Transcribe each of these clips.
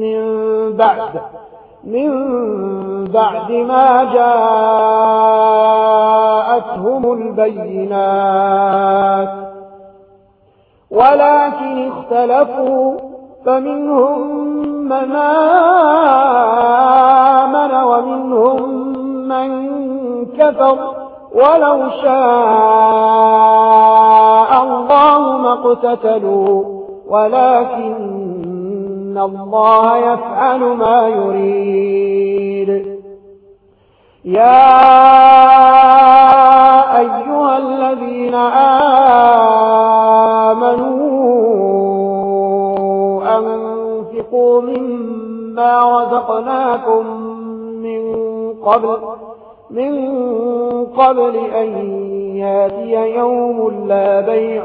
من بعد من بعد ما جاءتهم البينات. ولكن اختلفوا فمنهم من آمن ومنهم من كفر. ولو شاء الله ما اقتتلوا ولكن الله يفعل ما يريد يا أيها الذين آمنوا أنفقوا مما رزقناكم من قبل من قبل أن ياتي يوم لا بيع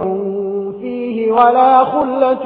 فيه ولا خلة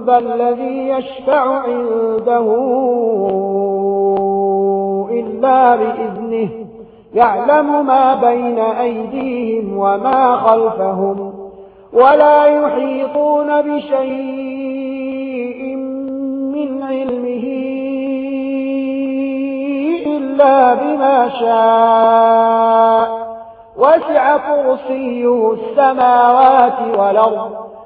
إلا الذي يشفع عنده إلا بإذنه يعلم ما بين أيديهم وما خلفهم ولا يحيطون بشيء من علمه إلا بما شاء. وسع قرصيه السماوات والأرض.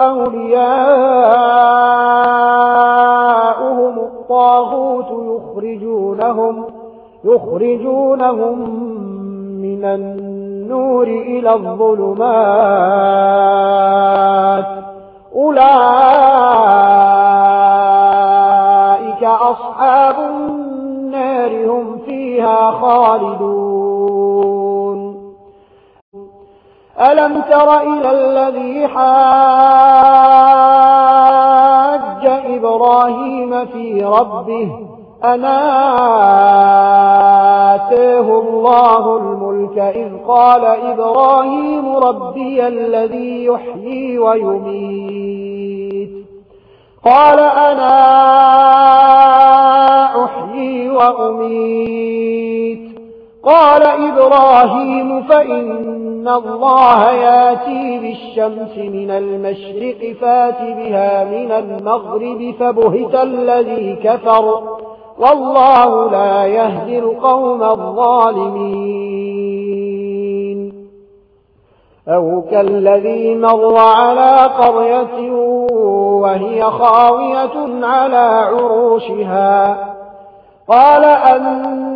أولياؤهم الطاغوت يخرجونهم, يخرجونهم من النور إلى الظلمات. أولئك أصحاب النار هم فيها خالدون. ألم تر إلى الذي حاج إبراهيم في ربه أنا آتاه الله الملك إذ قال إبراهيم ربي الذي يحيي ويميت قال أنا أحيي وأميت قال إبراهيم فإن إن الله ياتي بالشمس من المشرق فات بها من المغرب فبهت الذي كفر والله لا يهدي القوم الظالمين أو كالذي مر على قرية وهي خاوية على عروشها قال أن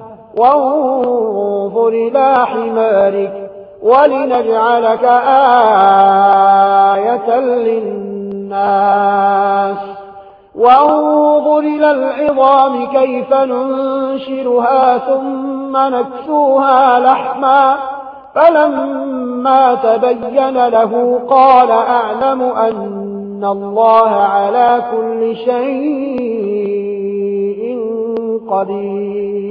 وانظر إلى حمارك ولنجعلك آية للناس. وانظر إلى العظام كيف ننشرها ثم نكسوها لحما. فلما تبين له قال أعلم أن الله على كل شيء قدير.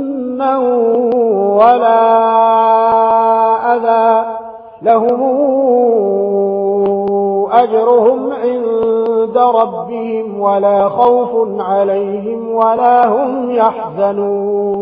سمًا ولا أذى. لهم أجرهم عند ربهم ولا خوف عليهم ولا هم يحزنون.